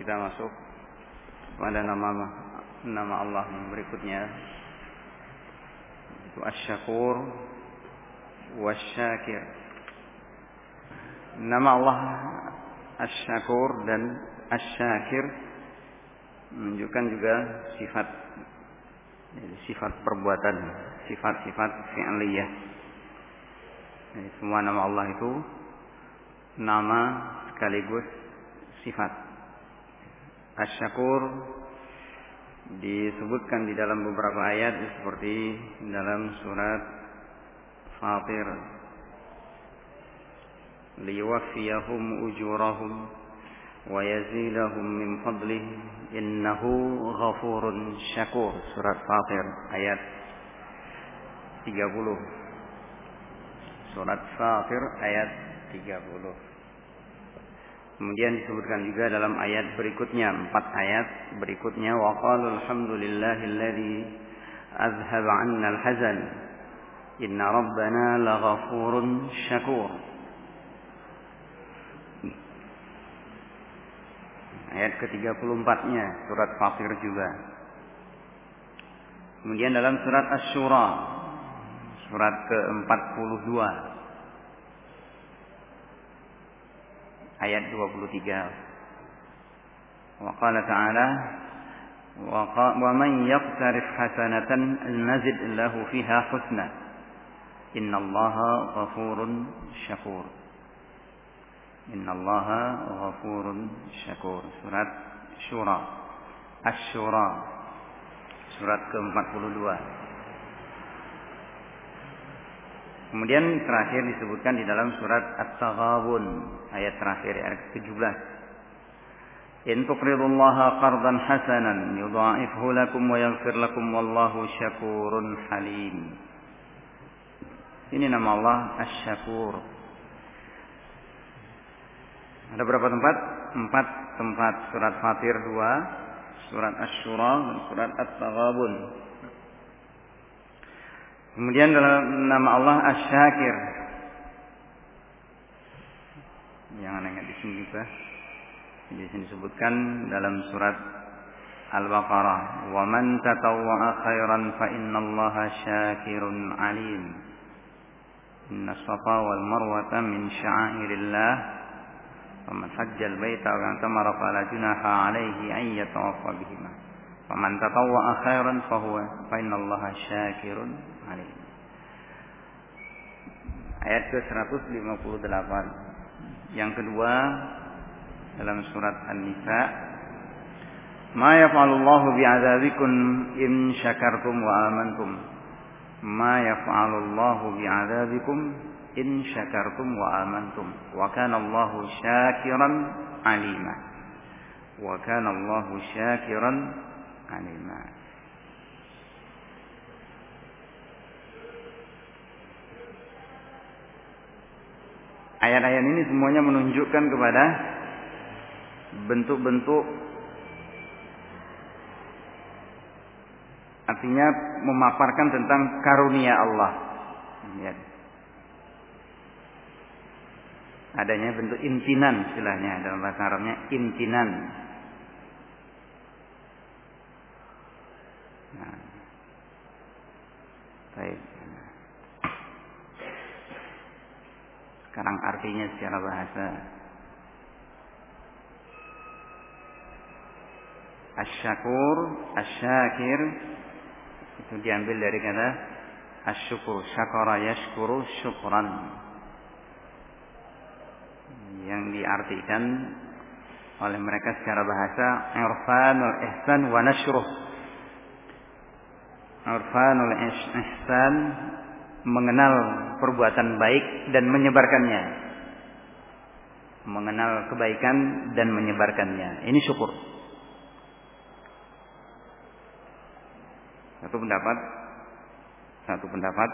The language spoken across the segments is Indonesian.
kita masuk pada nama nama Allah berikutnya itu Asy-Syakur Wasyakir. Nama Allah Asy-Syakur dan Asy-Syakir menunjukkan juga sifat sifat perbuatan, sifat-sifat fi'liyah. Semua nama Allah itu nama sekaligus sifat. Asyakur disebutkan di dalam beberapa ayat seperti dalam surat Fatir. Liyuwaffiyahum ujurahum wa yazidahum min fadlih innahu ghafurun syakur. Surat Fatir ayat 30 surat Fatir ayat 30 Kemudian disebutkan juga dalam ayat berikutnya, empat ayat berikutnya, wa qalu alhamdulillahilladzi azhaba 'anna al-hazan. Inna rabbana laghafurun syakur. Ayat ke-34-nya surat Fatir juga. Kemudian dalam surat Asy-Syura surat ke-42 ayat 23. Wa qala ta'ala wa man yaqtarif hasanatan nazid lahu fiha husna. Innallaha ghafurun syakur. Innallaha ghafurun syakur. Surat Syura. Asy-Syura. Surat ke-42. Kemudian terakhir disebutkan di dalam surat At-Taghabun ayat terakhir ayat ke-17. In tuqridullaha qardan hasanan yudha'ifhu lakum wa yaghfir lakum wallahu syakurun halim. Ini nama Allah Asy-Syakur. Ada berapa tempat? Empat tempat surat Fatir dua, surat Asy-Syura dan surat At-Taghabun. Kemudian dalam nama Allah Asy-Syakir. Jangan ingat di sini juga. Di sini disebutkan dalam surat Al-Baqarah, "Wa man tatawwa'a khairan fa innallaha syakirun 'alim." Inna safa wal marwata min sya'airillah. Faman hajjal baita wa tamara fala junaha 'alaihi an yatawaffa bihima. Faman tatawwa'a khairan fa huwa fa innallaha syakirun alim. Ayat ke-158. Yang kedua dalam surat An-Nisa Ma yaf'alullahu bi'adzabikum in syakartum wa amantum. Ma yaf'alullahu bi'adzabikum in syakartum wa amantum. Wa kana Allahu syakiran alima. Wa kana Allahu syakiran alima. Ayat-ayat ini semuanya menunjukkan kepada bentuk-bentuk artinya memaparkan tentang karunia Allah. Ya. Adanya bentuk imtinan istilahnya dalam bahasa Arabnya imtinan. Nah. Baik. Sekarang artinya secara bahasa. Asyakur, asyakir itu diambil dari kata asyukur, syakara yashkuru syukran. Yang diartikan oleh mereka secara bahasa irfanul ihsan wa nashruh. Irfanul ihsan mengenal perbuatan baik dan menyebarkannya. Mengenal kebaikan dan menyebarkannya. Ini syukur. Satu pendapat satu pendapat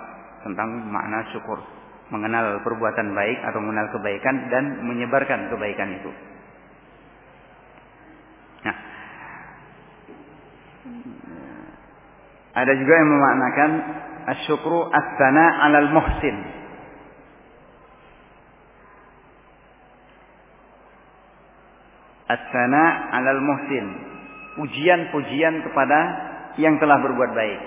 tentang makna syukur. Mengenal perbuatan baik atau mengenal kebaikan dan menyebarkan kebaikan itu. Nah, ada juga yang memaknakan asyukru as-sana 'alal muhsin. As-sana 'alal muhsin. Pujian-pujian kepada yang telah berbuat baik.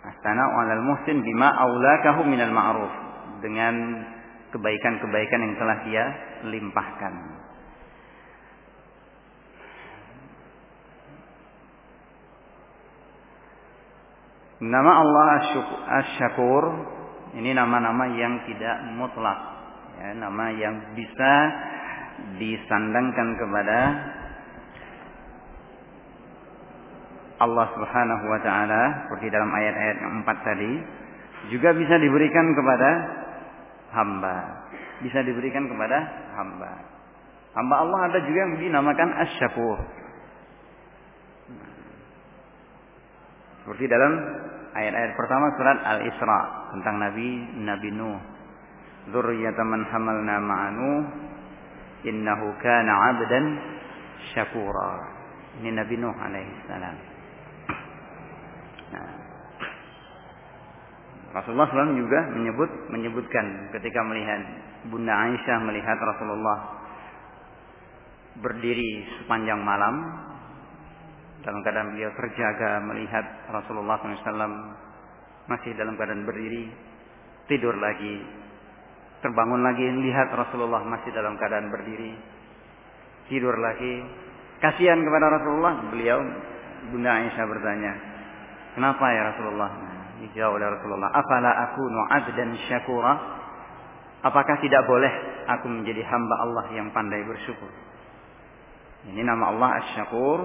As-sana 'alal muhsin bima aulakahu minal ma'ruf. Dengan kebaikan-kebaikan yang telah dia limpahkan. Nama Allah Asy-Syakur ini nama-nama yang tidak mutlak, ya, nama yang bisa disandangkan kepada Allah Subhanahu wa taala seperti dalam ayat-ayat yang empat tadi juga bisa diberikan kepada hamba. Bisa diberikan kepada hamba. Hamba Allah ada juga yang dinamakan Asy-Syakur. Seperti dalam ayat-ayat pertama surat Al-Isra tentang Nabi Nabi Nuh. Dzurriyyatan man hamalna ma'anu innahu kana 'abdan syakura. Ini Nabi Nuh alaihi salam. Rasulullah SAW juga menyebut menyebutkan ketika melihat Bunda Aisyah melihat Rasulullah berdiri sepanjang malam dalam keadaan beliau terjaga melihat Rasulullah SAW masih dalam keadaan berdiri tidur lagi terbangun lagi lihat Rasulullah masih dalam keadaan berdiri tidur lagi. Kasihan kepada Rasulullah beliau Bunda Aisyah bertanya kenapa ya Rasulullah Dijawab oleh Rasulullah, "Afala akunu 'abdan syakura?" Apakah tidak boleh aku menjadi hamba Allah yang pandai bersyukur? Ini nama Allah Asy-Syakur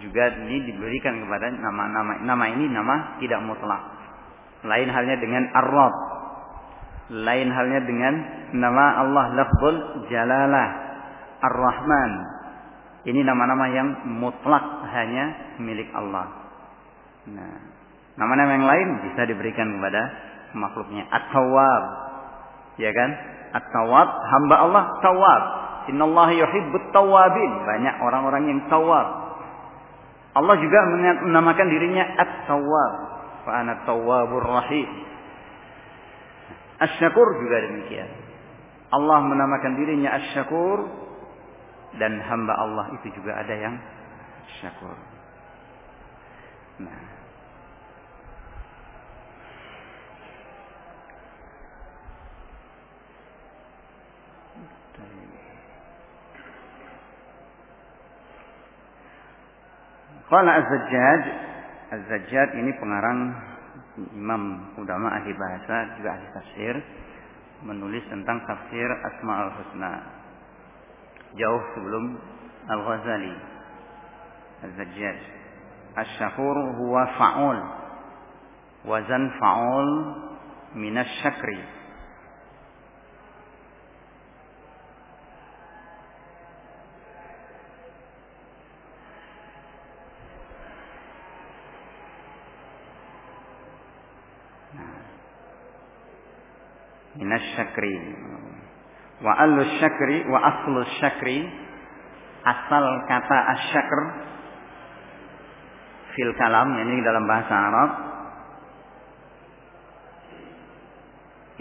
juga ini diberikan kepada nama-nama nama ini nama tidak mutlak. Lain halnya dengan Ar-Rabb. Lain halnya dengan nama Allah Lafzul Jalalah Ar-Rahman. Ini nama-nama yang mutlak hanya milik Allah. Nah, Nama-nama yang lain bisa diberikan kepada makhluknya. At-Tawwab. Ya kan? At-Tawwab, hamba Allah Tawwab. Allah yuhibbut tawwabin. Banyak orang-orang yang tawwab. Allah juga menamakan dirinya At-Tawwab. Fa'ana tawwabur rahim. Asy-Syakur juga demikian. Allah menamakan dirinya Asy-Syakur dan hamba Allah itu juga ada yang syakur. Nah, Qala Az-Zajjaj, Az-Zajjaj ini pengarang imam ulama ahli bahasa juga ahli tafsir menulis tentang tafsir Asmaul Husna jauh sebelum Al-Ghazali. Az-Zajjaj Asy-Syakur huwa fa'ul wazan fa'ul minas syakri minas syakri wa alus syakri wa aslus syakri asal kata asyakr fil kalam ini dalam bahasa Arab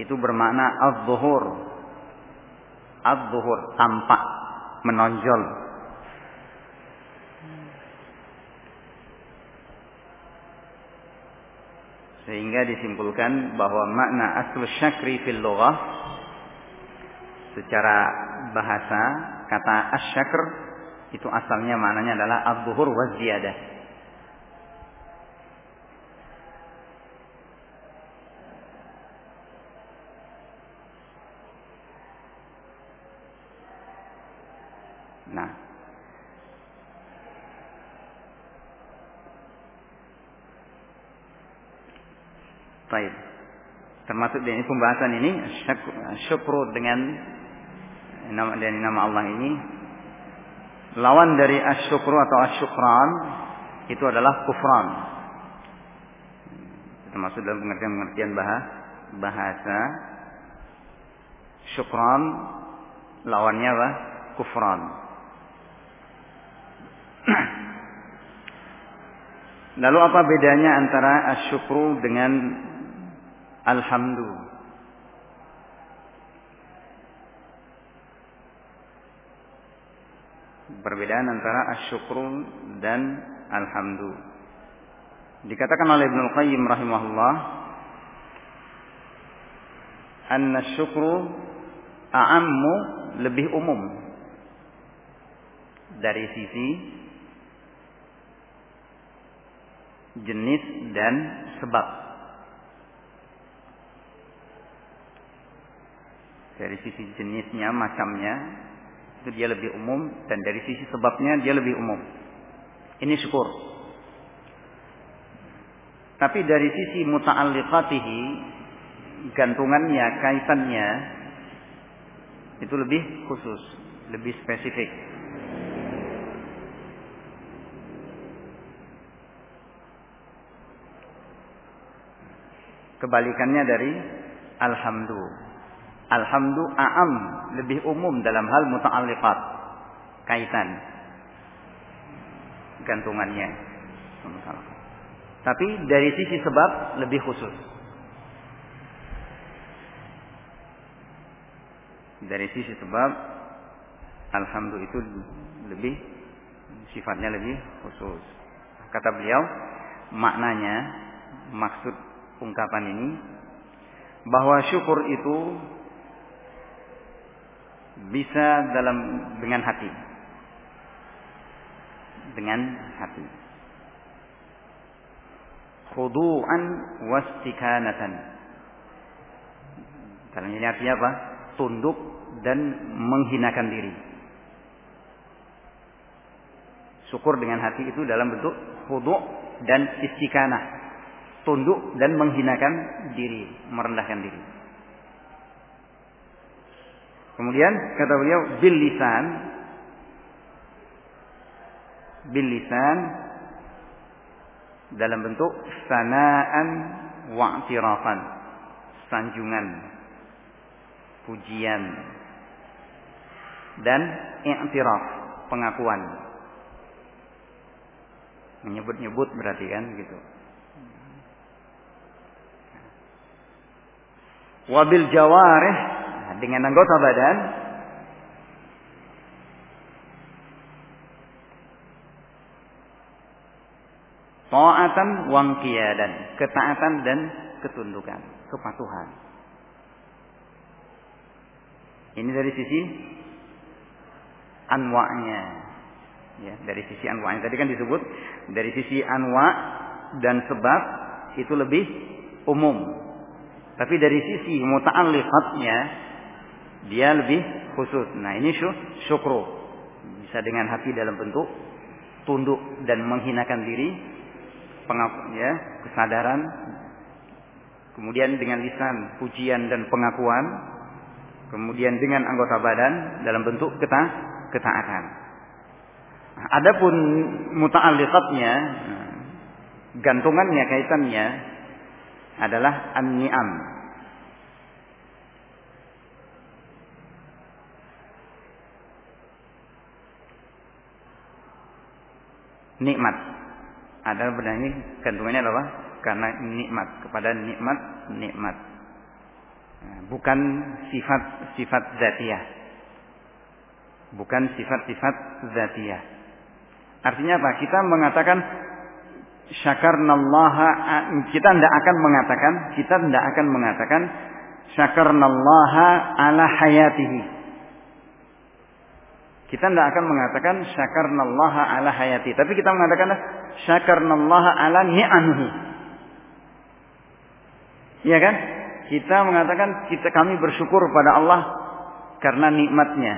itu bermakna az-zuhur. Az-zuhur tampak menonjol Sehingga disimpulkan bahwa makna asal syakri fil lughah secara bahasa kata asyakr itu asalnya maknanya adalah az-zuhur wa ziyadah. Nah, Baik. Termasuk dari pembahasan ini syukur dengan nama dari nama Allah ini lawan dari asyukru atau asyukran itu adalah kufran. Termasuk dalam pengertian-pengertian bahasa syukran lawannya apa? Kufran. Lalu apa bedanya antara asyukru dengan alhamdu? Perbedaan antara asyukru dan alhamdu. Dikatakan oleh Ibnu Qayyim rahimahullah, anna syukru a'ammu lebih umum dari sisi jenis dan sebab. Dari sisi jenisnya, macamnya, itu dia lebih umum dan dari sisi sebabnya dia lebih umum. Ini syukur. Tapi dari sisi muta'alliqatihi gantungannya, kaitannya itu lebih khusus, lebih spesifik. Kebalikannya dari alhamdu. Alhamdu a'am, lebih umum dalam hal muta'alliqat, kaitan gantungannya. Tapi dari sisi sebab lebih khusus. dari sisi sebab alhamdulillah itu lebih sifatnya lebih khusus. Kata beliau, maknanya maksud ungkapan ini bahwa syukur itu bisa dalam dengan hati. Dengan hati. Khudu'an wastikanatan. Dalam ini artinya apa? tunduk dan menghinakan diri. Syukur dengan hati itu dalam bentuk khudu dan istiqanah. Tunduk dan menghinakan diri, merendahkan diri. Kemudian kata beliau bil lisan. Bil lisan. Dalam bentuk sanaan wa'tirafan sanjungan. Pujian. Dan i'tiraf, pengakuan. Menyebut-nyebut berarti kan gitu. Wabil jawarih dengan anggota badan Ta'atan dan ketaatan dan ketundukan, kepatuhan. Ini dari sisi anwa'nya. Ya, dari sisi anwa'nya. Tadi kan disebut dari sisi anwa' dan sebab itu lebih umum. Tapi dari sisi muta'alliqatnya dia lebih khusus. Nah, ini syukru. Bisa dengan hati dalam bentuk tunduk dan menghinakan diri, pengap ya, kesadaran. Kemudian dengan lisan pujian dan pengakuan, kemudian dengan anggota badan dalam bentuk keta ketaatan. Nah, adapun muta'alliqatnya gantungannya kaitannya adalah an-ni'am. Nikmat. Adalah benar ini gantungannya adalah karena nikmat kepada nikmat nikmat bukan sifat-sifat zatiyah. Bukan sifat-sifat zatiyah. Artinya apa? Kita mengatakan syakarnallaha kita tidak akan mengatakan kita tidak akan mengatakan syakarnallaha ala hayatihi. Kita tidak akan mengatakan syakarnallaha ala hayati, tapi kita mengatakan syakarnallaha ala ni'amihi. Iya kan? Kita mengatakan kita kami bersyukur pada Allah karena nikmatnya.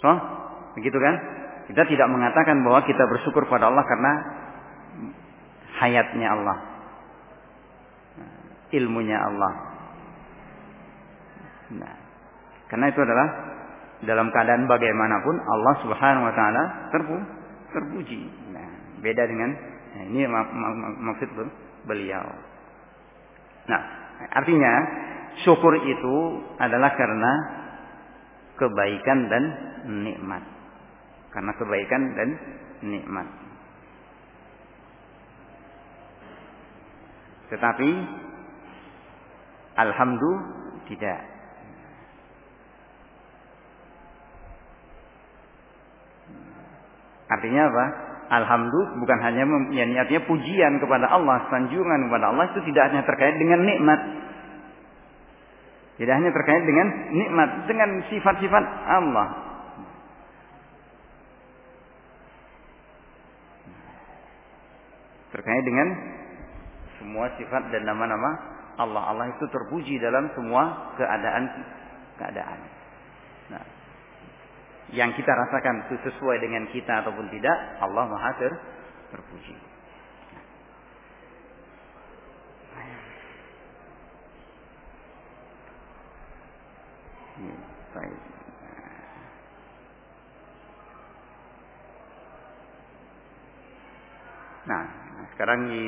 So, begitu kan? Kita tidak mengatakan bahwa kita bersyukur pada Allah karena hayatnya Allah. Ilmunya Allah. Nah, karena itu adalah dalam keadaan bagaimanapun Allah Subhanahu wa taala terpu, terpuji. Nah, beda dengan Nah, ini mak mak maksud beliau. Nah, artinya syukur itu adalah karena kebaikan dan nikmat. karena kebaikan dan nikmat. Tetapi alhamdulillah tidak. Artinya apa? Alhamdulillah bukan hanya yang artinya pujian kepada Allah, sanjungan kepada Allah itu tidak hanya terkait dengan nikmat. Tidak hanya terkait dengan nikmat, dengan sifat-sifat Allah. Terkait dengan semua sifat dan nama-nama Allah. Allah itu terpuji dalam semua keadaan keadaan. Nah, yang kita rasakan itu sesuai dengan kita ataupun tidak, Allah Maha ter terpuji. Nah, sekarang di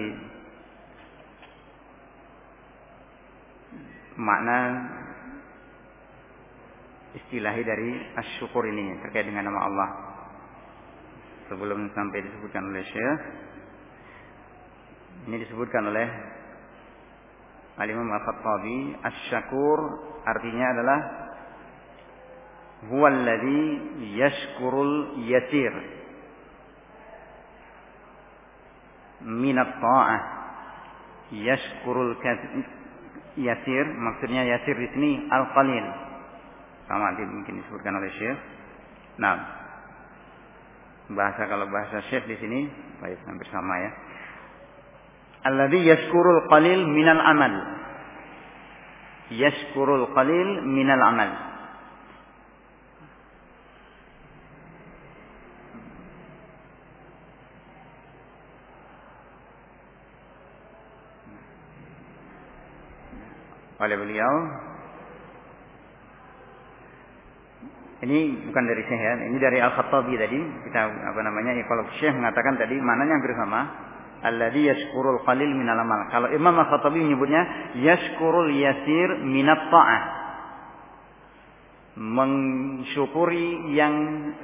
makna istilahi dari asyukur ini terkait dengan nama Allah. Sebelum sampai disebutkan oleh Syekh, ini disebutkan oleh Al-Imam Al-Khattabi, asyakur artinya adalah huwa alladhi yashkurul yatir minat ta'ah yashkurul yasir maksudnya yasir di sini al qalil sama mungkin disebutkan oleh Syekh. Nah, bahasa kalau bahasa Syekh di sini baik hampir sama ya. Alladhi yashkurul qalil minal amal. Yashkurul qalil minal amal. oleh beliau Ini bukan dari Syekh ya, ini dari Al-Khattabi tadi. Kita apa namanya? Ya, kalau Syekh mengatakan tadi mananya hampir sama. Alladhi yashkurul qalil minal amal. Kalau Imam Al-Khattabi menyebutnya yashkurul yasir minat ta'ah. Mensyukuri yang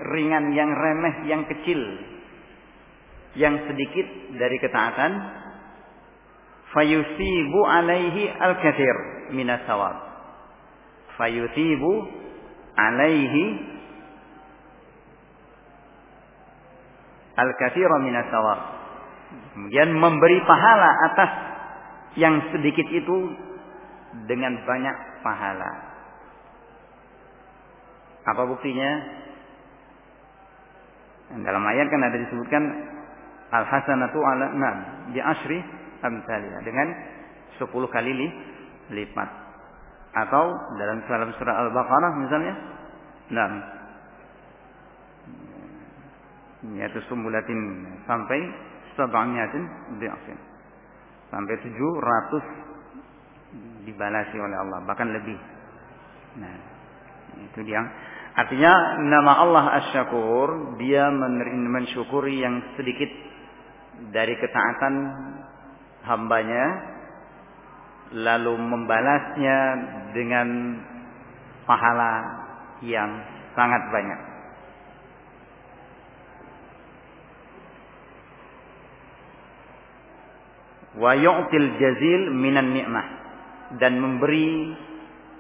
ringan, yang remeh, yang kecil. Yang sedikit dari ketaatan. Fayusibu alaihi al-kathir minas sawab. Fayusibu alaihi al-katsira min sawab Kemudian memberi pahala atas yang sedikit itu dengan banyak pahala. Apa buktinya? Dalam ayat kan ada disebutkan al-hasanatu ala nam di asri amsalnya dengan 10 kali lipat atau dalam dalam surah Al-Baqarah misalnya? Nah. Yaitu sumbulatin sampai sab'amiyatin bi'afin sampai 700 dibalasi oleh Allah bahkan lebih. Nah itu dia. Artinya nama Allah Asy-Syakur dia mensyukuri yang sedikit dari ketaatan hambanya lalu membalasnya dengan pahala yang sangat banyak. Wa yu'til jazil minan ni'mah dan memberi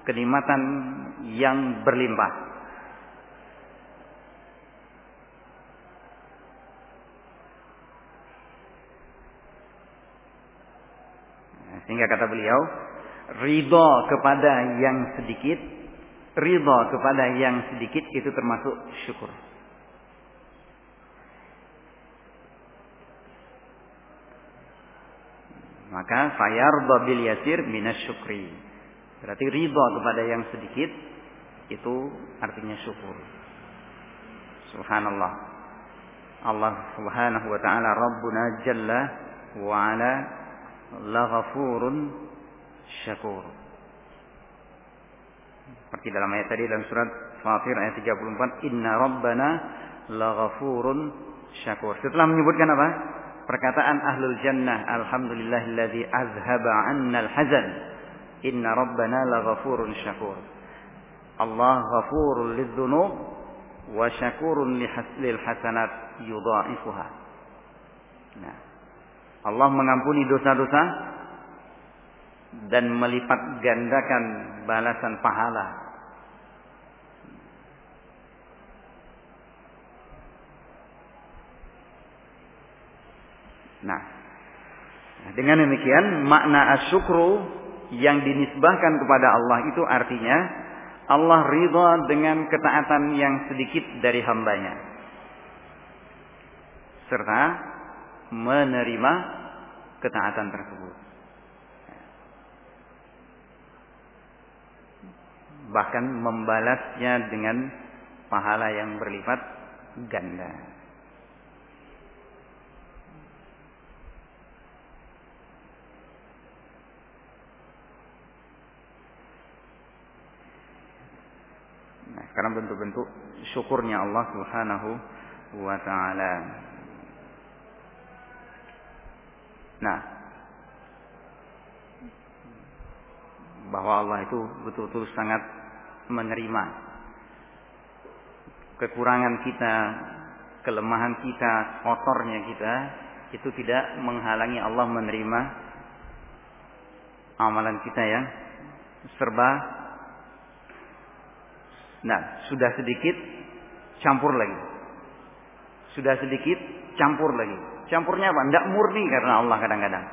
kenikmatan yang berlimpah. Sehingga kata beliau, ridho kepada yang sedikit, ridho kepada yang sedikit itu termasuk syukur. Maka fayarda bil yasir minas syukri. Berarti ridho kepada yang sedikit itu artinya syukur. Subhanallah. Allah Subhanahu wa taala Rabbuna jalla wa ala laghafurun syakur. Seperti dalam ayat tadi dalam surat Fatir ayat 34, "Inna rabbana laghafurun syakur." Setelah menyebutkan apa? Perkataan ahlul jannah, "Alhamdulillahilladzi azhaba 'anna al-hazan." Inna rabbana laghafurun syakur. Allah ghafurul lidzunub wa syakurun lil hasanat yudha'ifuha. Nah, Allah mengampuni dosa-dosa dan melipat gandakan balasan pahala. Nah, dengan demikian makna asyukru yang dinisbahkan kepada Allah itu artinya Allah ridha dengan ketaatan yang sedikit dari hambanya. Serta menerima ketaatan tersebut. Bahkan membalasnya dengan pahala yang berlipat ganda. Nah, sekarang bentuk-bentuk syukurnya Allah Subhanahu wa taala. Nah, bahwa Allah itu betul-betul sangat menerima kekurangan kita, kelemahan kita, kotornya kita, itu tidak menghalangi Allah menerima amalan kita yang serba Nah, sudah sedikit campur lagi. Sudah sedikit campur lagi. Campurnya apa? Tidak murni karena Allah kadang-kadang.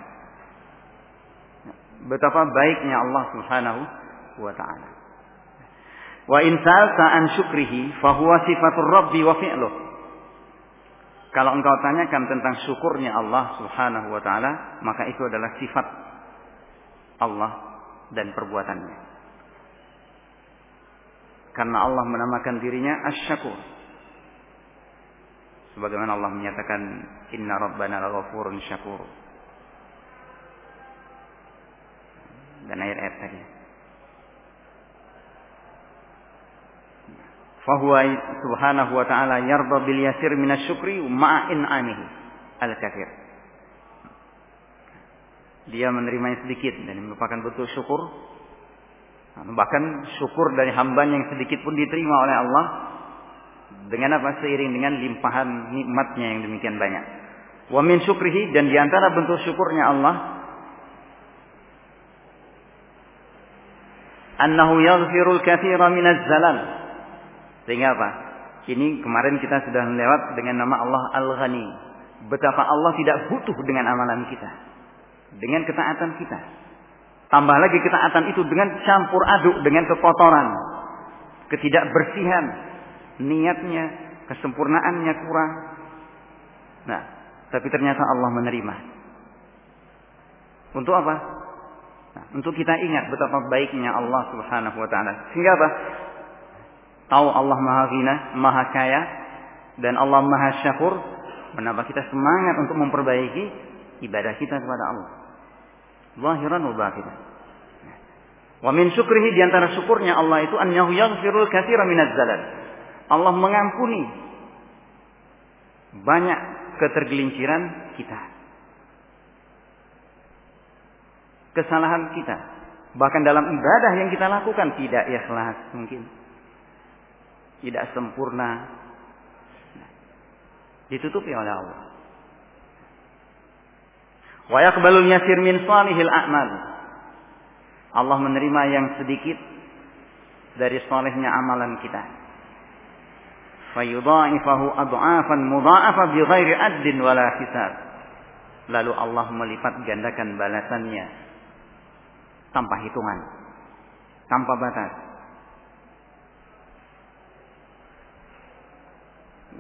Betapa baiknya Allah Subhanahu wa taala. Wa insal sa'an syukrihi fahuwa sifatur rabbi wa fi'luh. Kalau engkau tanyakan tentang syukurnya Allah Subhanahu wa taala, maka itu adalah sifat Allah dan perbuatannya. Karena Allah menamakan dirinya Asy-Syakur. Sebagaimana Allah menyatakan Inna Rabbana laghafurun syakur. Dan ayat-ayat tadi. Fahuwa subhanahu wa ta'ala yarda bil yasir minasyukri ma'a in'amihi al-kathir. Dia menerima yang sedikit dan merupakan bentuk syukur Bahkan syukur dari hambanya yang sedikit pun diterima oleh Allah dengan apa seiring dengan limpahan nikmatnya yang demikian banyak. Wa min syukrihi dan di antara bentuk syukurnya Allah annahu yaghfirul katsira minaz zalal. Sehingga apa? Ini kemarin kita sudah lewat dengan nama Allah Al-Ghani. Betapa Allah tidak butuh dengan amalan kita. Dengan ketaatan kita. Tambah lagi ketaatan itu dengan campur aduk dengan kekotoran. Ketidakbersihan. Niatnya, kesempurnaannya kurang. Nah, tapi ternyata Allah menerima. Untuk apa? Nah, untuk kita ingat betapa baiknya Allah Subhanahu wa taala. Sehingga apa? Tahu Allah Maha Ghina, Maha Kaya dan Allah Maha Syakur, menambah kita semangat untuk memperbaiki ibadah kita kepada Allah zahiran wa batinan. Wa min syukrihi di antara syukurnya Allah itu annahu yaghfirul katsira minaz zalal. Allah mengampuni banyak ketergelinciran kita. Kesalahan kita. Bahkan dalam ibadah yang kita lakukan tidak ikhlas mungkin. Tidak sempurna. Ditutupi oleh Allah. Wa yaqbalul yasir min salihil a'mal. Allah menerima yang sedikit dari salehnya amalan kita. Fayudha'ifahu adha'afan mudha'afa bi ghairi addin wala hisab. Lalu Allah melipat gandakan balasannya tanpa hitungan, tanpa batas.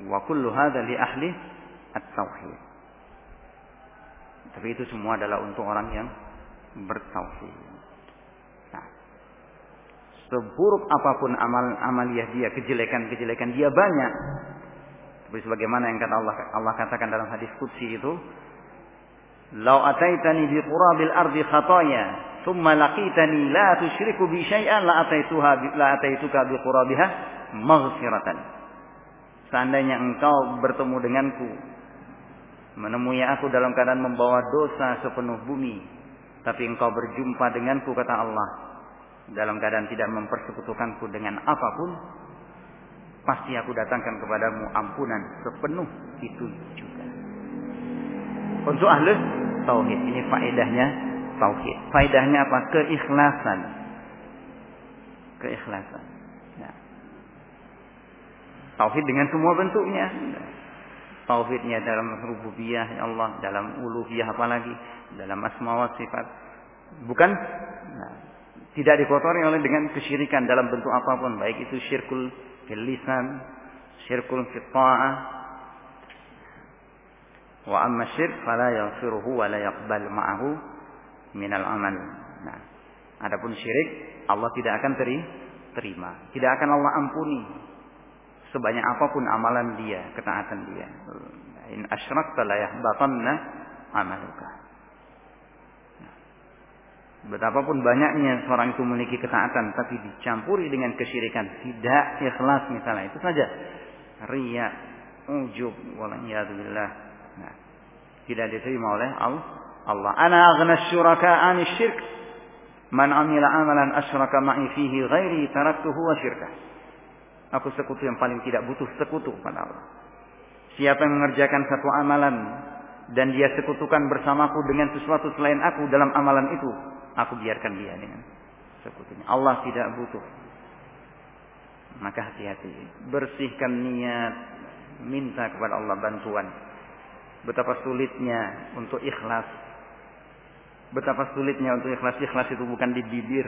Wa kullu hadha li ahli at-tauhid. Tapi itu semua adalah untuk orang yang bertauhid. Seburuk apa pun amal amaliyah dia, kejelekan-kejelekan dia banyak. Seperti sebagaimana yang kata Allah Allah katakan dalam hadis qudsi itu, "Lau ataitani bi qurabil ardi khataya, thumma laqitani la tusyriku bi syai'an la ataituha la ataituka bi qurabiha maghfiratan." Seandainya engkau bertemu denganku menemui aku dalam keadaan membawa dosa sepenuh bumi. Tapi engkau berjumpa denganku kata Allah. Dalam keadaan tidak mempersekutukanku dengan apa pun. pasti aku datangkan kepadamu ampunan sepenuh itu juga. Untuk ahli tauhid ini faedahnya tauhid. Faedahnya apa? Keikhlasan. Keikhlasan. Ya. Tauhid dengan semua bentuknya. Tauhidnya dalam rububiyah Allah, dalam uluhiyah apalagi, dalam asma wa sifat. Bukan nah, tidak dikotori oleh dengan kesyirikan dalam bentuk apa pun, baik itu syirkul fil lisan, syirkul ta'ah. Wa amma syirk fala yaghfiruhu wa la yaqbal ma'ahu minal amal. Nah, adapun syirik Allah tidak akan teri, terima, tidak akan Allah ampuni sebanyak apa pun amalan dia, ketaatan dia. In asyrakta la yahbatanna amaluka. Betapapun banyaknya seorang itu memiliki ketaatan tapi dicampuri dengan kesyirikan, tidak ikhlas misalnya itu saja. Riya, ujub, waliyadzubillah. Nah, tidak diterima oleh Allah. Ana aghna syuraka 'ani syirk. Man amila amalan asyraka ma'i fihi ghairi taraktuhu wa syirkah. Aku sekutu yang paling tidak butuh sekutu kepada Allah. Siapa yang mengerjakan satu amalan dan dia sekutukan bersamaku dengan sesuatu selain aku dalam amalan itu, Aku biarkan dia dengan sekutunya. Allah tidak butuh. Maka hati-hati. Bersihkan niat. Minta kepada Allah bantuan. Betapa sulitnya untuk ikhlas. Betapa sulitnya untuk ikhlas. Ikhlas itu bukan di bibir.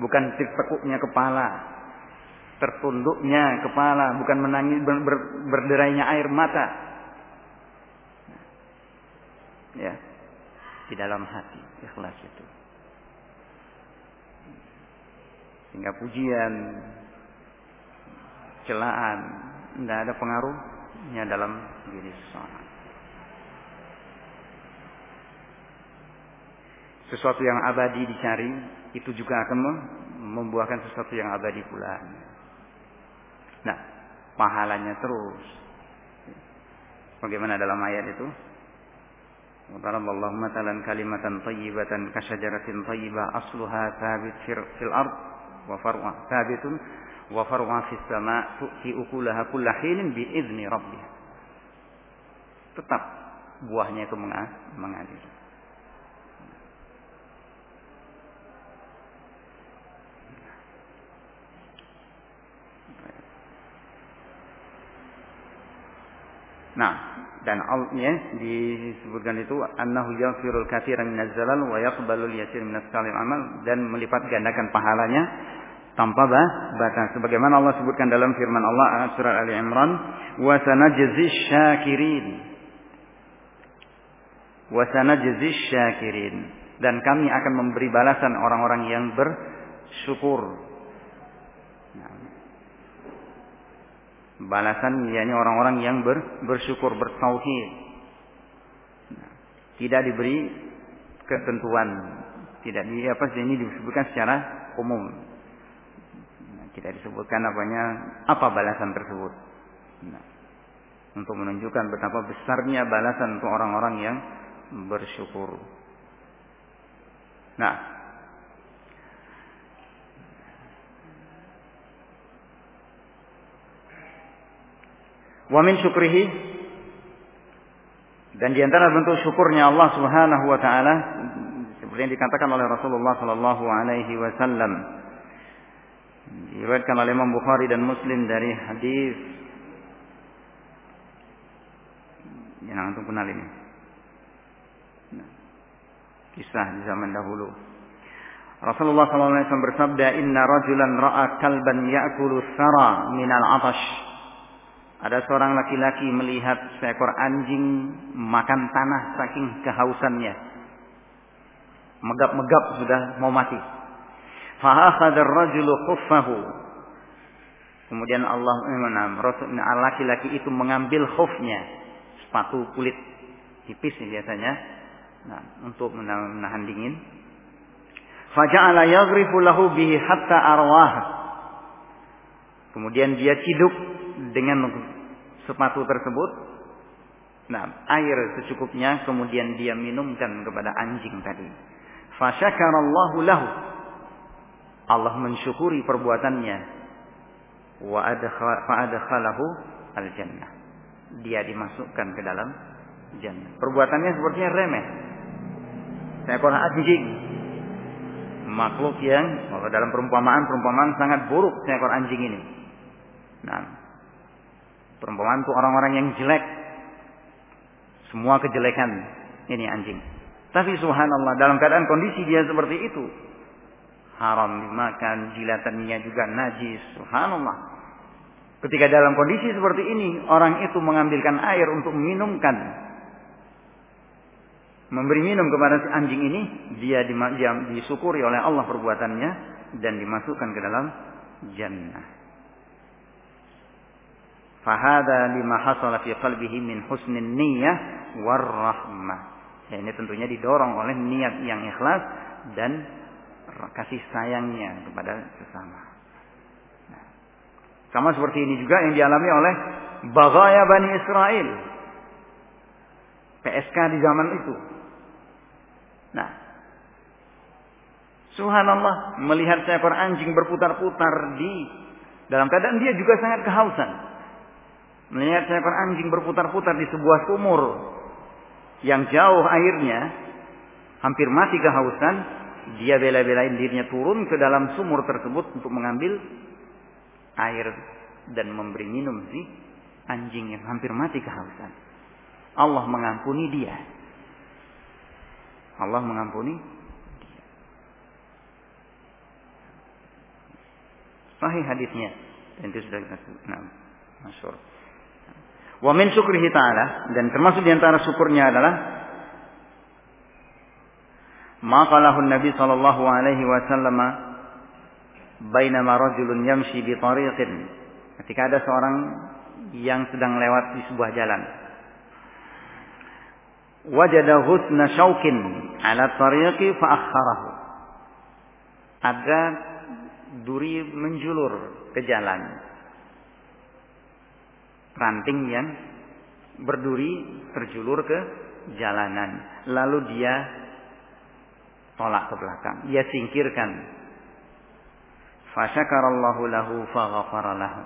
Bukan tekuknya kepala. Tertunduknya kepala. Bukan menangis ber, ber, berderainya air mata. Ya di dalam hati ikhlas itu. Sehingga pujian celaan tidak ada pengaruhnya dalam diri seseorang. Sesuatu yang abadi dicari itu juga akan membuahkan sesuatu yang abadi pula. Nah pahalanya terus. Bagaimana dalam ayat itu وضرب الله مثلا كلمة طيبة كشجرة طيبة أصلها ثابت في الأرض وفرعها ثابت وفرعها في السماء تؤتي أكلها كل حين بإذن ربها tetap buahnya itu mengalir Nah, dan ya, disebutkan itu annahu yaghfirul katsiran minaz zalal wa yaqbalul yasir minas salih amal. Dan melipat gandakan pahalanya tanpa batas. Sebagaimana Allah sebutkan dalam firman Allah surat Ali Imran wa sanajzi syakirin. Wa sanajzi syakirin. Dan kami akan memberi balasan orang-orang yang bersyukur balasan yakni orang-orang yang ber, bersyukur bertauhid. Nah, tidak diberi ketentuan. Tidak di apa sih ini disebutkan secara umum. Nah, tidak disebutkan apanya apa balasan tersebut. Nah, untuk menunjukkan betapa besarnya balasan untuk orang-orang yang bersyukur. Nah Wa min syukrihi dan di antara bentuk syukurnya Allah Subhanahu wa taala seperti yang dikatakan oleh Rasulullah sallallahu alaihi wasallam diriwayatkan oleh Imam Bukhari dan Muslim dari hadis yang antum kenal ini. Kisah di zaman dahulu. Rasulullah SAW bersabda, Inna rajulan ra'a kalban ya'kulu thara minal atash. Ada seorang laki-laki melihat seekor anjing makan tanah saking kehausannya. Megap-megap sudah mau mati. Ar-rajulu khuffahu. Kemudian Allah Rasul laki-laki itu mengambil khufnya, sepatu kulit tipis biasanya. Nah, untuk menahan dingin. Faja'ala yaghrifu lahu bihi hatta arwah. Kemudian dia ciduk dengan sepatu tersebut. Nah, air secukupnya kemudian dia minumkan kepada anjing tadi. Fasyakarallahu lahu. Allah mensyukuri perbuatannya. wa adkhalahu al-jannah. Dia dimasukkan ke dalam jannah. Perbuatannya sepertinya remeh. Seekor anjing. Makhluk yang kalau dalam perumpamaan-perumpamaan sangat buruk seekor anjing ini. Nah, perumpamaan itu orang-orang yang jelek. Semua kejelekan ini anjing. Tapi subhanallah dalam keadaan kondisi dia seperti itu. Haram dimakan, jilatannya juga najis. Subhanallah. Ketika dalam kondisi seperti ini, orang itu mengambilkan air untuk minumkan. Memberi minum kepada si anjing ini, dia disyukuri oleh Allah perbuatannya dan dimasukkan ke dalam jannah. Fahada lima hasala fi qalbihi min husnin niyyah warahmah. Ya, ini tentunya didorong oleh niat yang ikhlas dan kasih sayangnya kepada sesama. Nah, sama seperti ini juga yang dialami oleh Bagaya Bani Israel. PSK di zaman itu. Nah, Subhanallah melihat seekor anjing berputar-putar di dalam keadaan dia juga sangat kehausan. Melihat seekor anjing berputar-putar di sebuah sumur yang jauh airnya, hampir mati kehausan, dia bela-belain dirinya turun ke dalam sumur tersebut untuk mengambil air dan memberi minum si anjing yang hampir mati kehausan. Allah mengampuni dia. Allah mengampuni dia. Sahih hadisnya. Dan itu sudah kita nah, masyur. Wa min syukrihi ta'ala dan termasuk di antara syukurnya adalah maqalahu Nabi sallallahu alaihi wasallam bainama rajulun yamshi bi tariqin. Ketika ada seorang yang sedang lewat di sebuah jalan. Wajada husna syaukin ala tariqi fa akharahu ada duri menjulur ke jalan ranting yang berduri terjulur ke jalanan. Lalu dia tolak ke belakang. Dia singkirkan. Fasyakarallahu lahu faghafaralahu.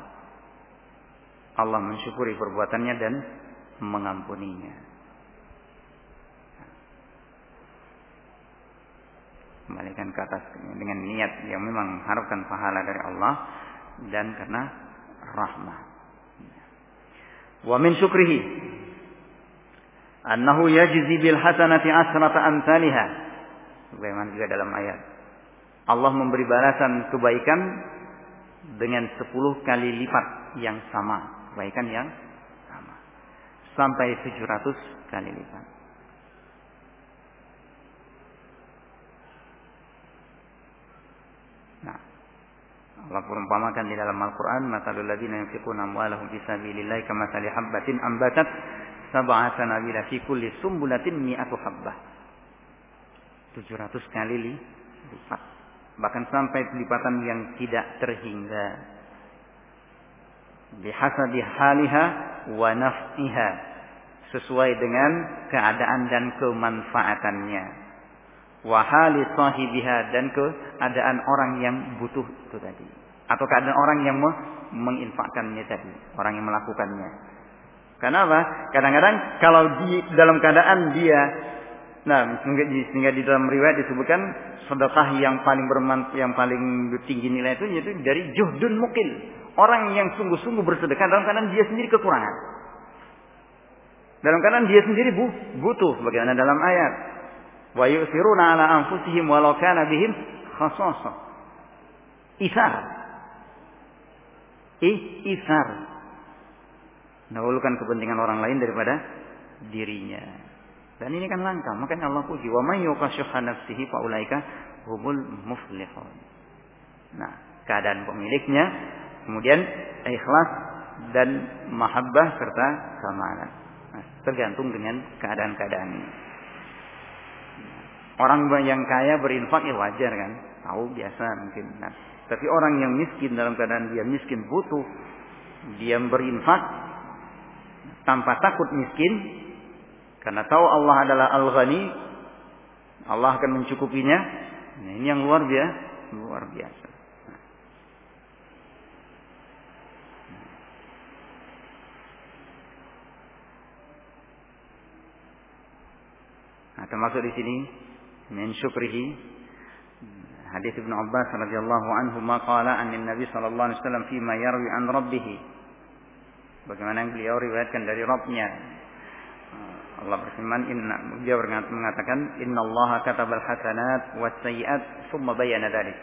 Allah mensyukuri perbuatannya dan mengampuninya. Kembalikan ke atas dengan niat yang memang harapkan pahala dari Allah dan karena rahmat. Wa min syukrihi annahu yajzi bil hasanati asrata amsalha. Bagaimana juga dalam ayat. Allah memberi balasan kebaikan dengan sepuluh kali lipat yang sama. Kebaikan yang sama. Sampai tujuh ratus kali lipat. Allah perumpamakan di dalam Al-Quran, Matalul ladina yunfiquna amwalahum fi sabilillahi kamathali habbatin ambatat sab'a sanabila fi kulli sumbulatin mi'atu habbah. 700 kali lipat. Bahkan sampai lipatan yang tidak terhingga. Bihasabi haliha wa naf'iha. Sesuai dengan keadaan dan kemanfaatannya. Wahali sahibiha dan keadaan orang yang butuh itu tadi. Atau keadaan orang yang menginfakkannya tadi. Orang yang melakukannya. Kenapa? Kadang-kadang kalau di dalam keadaan dia Nah, sehingga di dalam riwayat disebutkan sedekah yang paling bermant yang paling tinggi nilai itu yaitu dari juhdun mukil. Orang yang sungguh-sungguh bersedekah dalam keadaan dia sendiri kekurangan. Dalam keadaan dia sendiri butuh sebagaimana dalam ayat. Wa yusiruna ala anfusihim walau kana bihim khasasa. Isar. I, isar. Dahulukan kepentingan orang lain daripada dirinya. Dan ini kan langka. Makanya Allah puji. Wa man yuqashuha nafsihi faulaika humul muflihun. Nah, keadaan pemiliknya. Kemudian ikhlas dan mahabbah serta keamanan. Nah, tergantung dengan keadaan-keadaan ini. Orang yang kaya berinfak ya wajar kan. Tahu biasa mungkin. Nah, tapi orang yang miskin dalam keadaan dia miskin butuh. Dia berinfak tanpa takut miskin. Karena tahu Allah adalah Al-Ghani. Allah akan mencukupinya. Nah, ini yang luar biasa. Luar biasa. Nah, termasuk di sini min syukrihi. Hadis Ibnu Abbas radhiyallahu anhu maqala an Nabi sallallahu alaihi wasallam fi ma yarwi an rabbih bagaimana yang beliau riwayatkan dari Rabbnya. Allah berfirman inna dia mengatakan innallaha katabal hasanat was sayiat thumma bayyana dzalik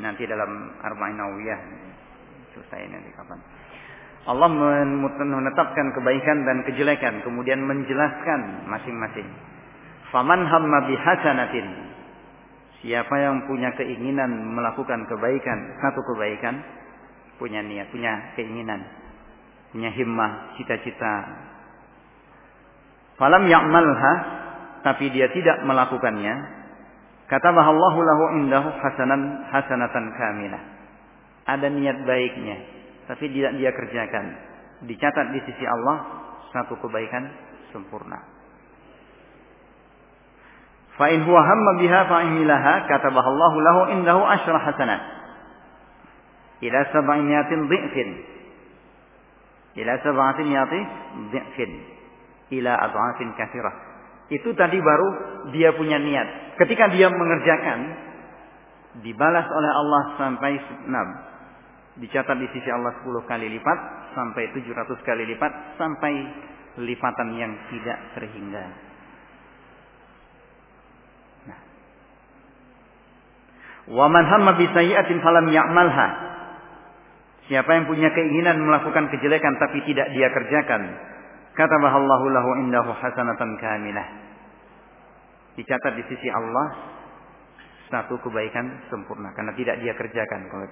nanti dalam arba'in nawiyah susah ini nanti kapan. Allah menetapkan kebaikan dan kejelekan kemudian menjelaskan masing-masing faman hamma bihasanatin. Siapa yang punya keinginan melakukan kebaikan satu kebaikan punya niat punya keinginan punya himmah cita-cita. Falam ya'malha tapi dia tidak melakukannya. Kata Allahu lahu indahu hasanan hasanatan kamilah. Ada niat baiknya tapi tidak dia kerjakan. Dicatat di sisi Allah satu kebaikan sempurna fa in huwa hamma biha fa amilaha katabaha Allahu lahu indahu asyra hasanat ila sab'iniyatin dhi'fin ila sab'iniyatin dhi'fin ila adhafin kathirah. Itu tadi baru dia punya niat. Ketika dia mengerjakan dibalas oleh Allah sampai 6. Dicatat di sisi Allah 10 kali lipat sampai 700 kali lipat sampai lipatan yang tidak terhingga. Nah. Wa man hamma bi sayyi'atin falam ya'malha. Siapa yang punya keinginan melakukan kejelekan tapi tidak dia kerjakan, Katabaha Allahu lahu indahu hasanatan kamilah. Dicatat di sisi Allah satu kebaikan sempurna karena tidak dia kerjakan kalau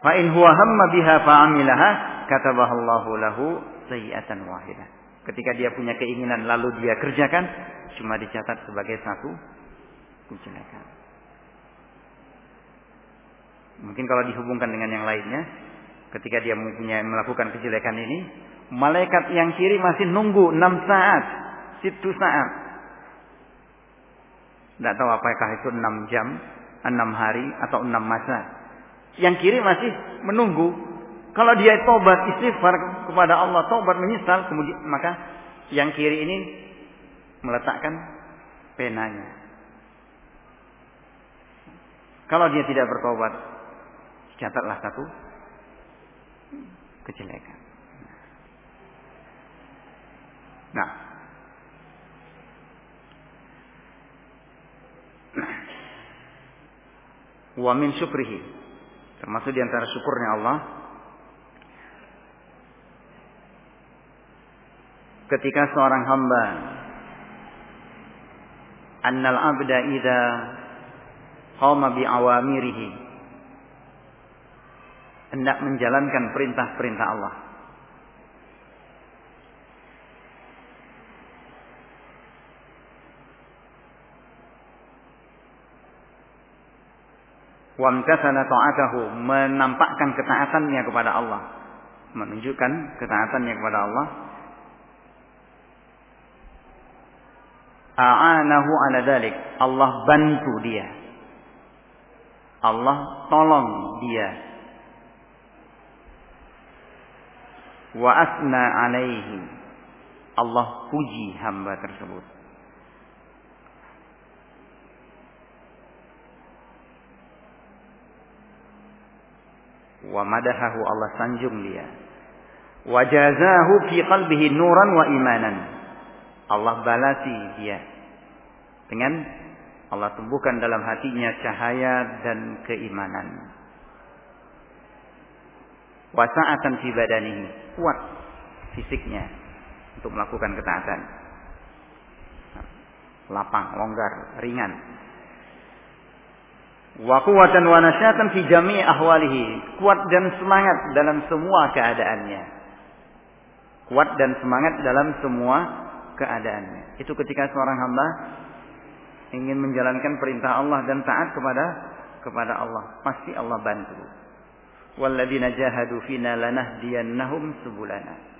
Fa in huwa hamma biha fa amilaha katabaha lahu sayi'atan wahidah. Ketika dia punya keinginan lalu dia kerjakan cuma dicatat sebagai satu kejelekan. Mungkin kalau dihubungkan dengan yang lainnya, ketika dia mempunyai melakukan kejelekan ini, Malaikat yang kiri masih nunggu 6 saat. Situ saat. Tidak tahu apakah itu 6 jam, 6 hari, atau 6 masa. Yang kiri masih menunggu. Kalau dia tobat istighfar kepada Allah, tobat menyesal, kemudian maka yang kiri ini meletakkan penanya. Kalau dia tidak bertobat, catatlah satu kejelekan. Nah. Wa min syukrihi. Termasuk di antara syukurnya Allah. Ketika seorang hamba annal abda idza qama bi awamirihi hendak menjalankan perintah-perintah Allah. Wamtasana ta'atahu menampakkan ketaatannya kepada Allah. Menunjukkan ketaatannya kepada Allah. A'anahu ala dalik Allah bantu dia. Allah tolong dia wa asna alaihi. Allah puji hamba tersebut. Wa madahahu Allah sanjung dia. Wa jazahu fi qalbihi nuran wa imanan. Allah balasi dia. Dengan Allah tumbuhkan dalam hatinya cahaya dan keimanan wa sa'atan fi badanihi kuat fisiknya untuk melakukan ketaatan lapang longgar ringan Wa quwwatan wa nasyatan fi jami' ahwalihi. Kuat dan semangat dalam semua keadaannya. Kuat dan semangat dalam semua keadaannya. Itu ketika seorang hamba ingin menjalankan perintah Allah dan taat kepada kepada Allah, pasti Allah bantu. Walladzina jahadu fina lanahdiyannahum subulana.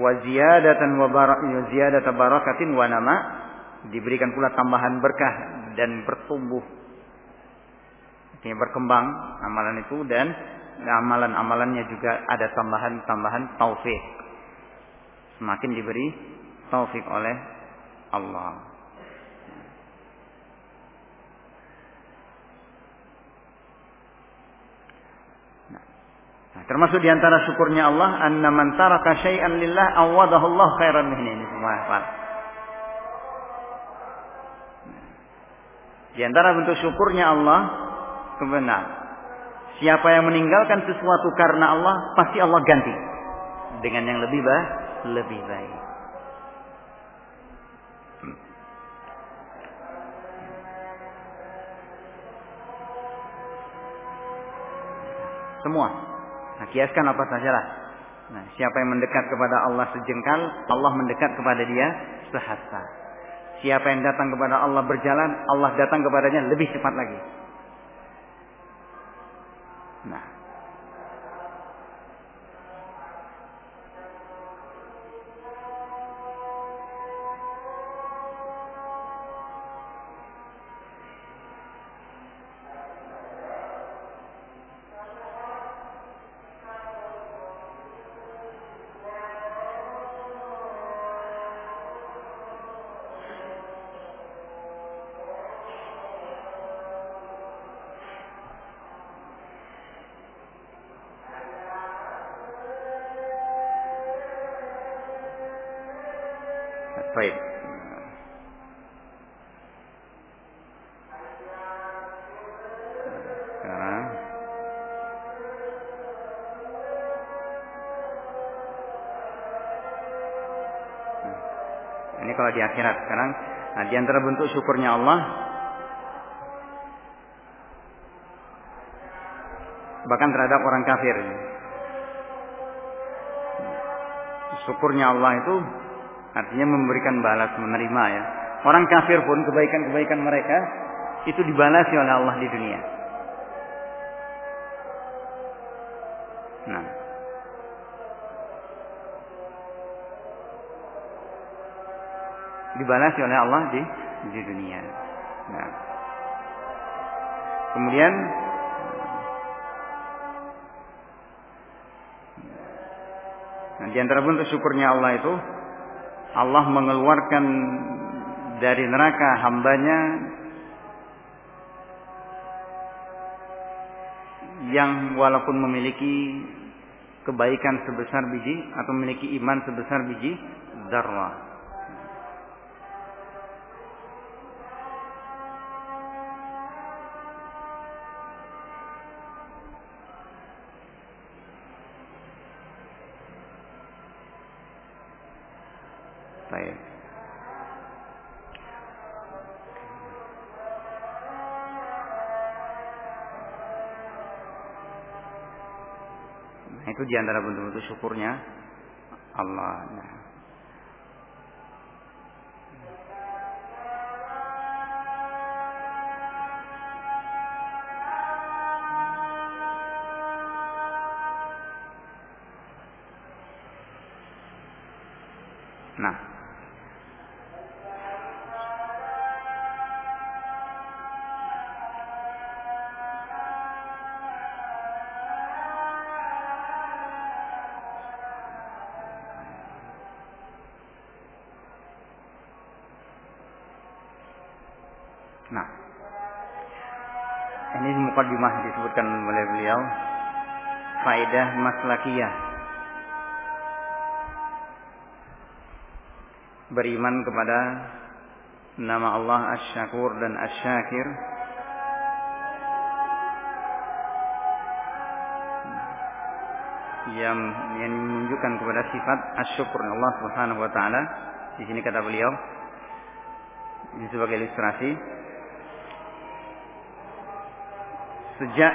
wa ziyadatan wa ziyadatan barakatin wa nama diberikan pula tambahan berkah dan bertumbuh. Artinya berkembang amalan itu dan amalan-amalannya juga ada tambahan-tambahan taufik. Semakin diberi taufik oleh Allah. Nah, termasuk di antara syukurnya Allah, anna man taraka syai'an lillah Allah khairan ini semua. Di antara bentuk syukurnya Allah, kebenar. Siapa yang meninggalkan sesuatu karena Allah, pasti Allah ganti dengan yang lebih baik, lebih baik. Semua Nah, kiaskan apa sajalah. Nah, siapa yang mendekat kepada Allah sejengkal, Allah mendekat kepada dia sehasta. Siapa yang datang kepada Allah berjalan, Allah datang kepadanya lebih cepat lagi. Nah, akhirat sekarang nah, di antara bentuk syukurnya Allah bahkan terhadap orang kafir. Syukurnya Allah itu Artinya memberikan balas, menerima ya. Orang kafir pun kebaikan-kebaikan mereka itu dibalasi oleh Allah di dunia. Dibalasi oleh Allah di di dunia. Nah. Kemudian Nah, di antara bentuk syukurnya Allah itu Allah mengeluarkan dari neraka hambanya yang walaupun memiliki kebaikan sebesar biji atau memiliki iman sebesar biji darah. Di antara bentuk-bentuk syukurnya Allah. Nah. Kepada nama Allah Asy-Syakur dan Asy-Syakir yang yang menunjukkan kepada sifat asyukur Allah Subhanahu wa taala. Di sini kata beliau ini sebagai ilustrasi sejak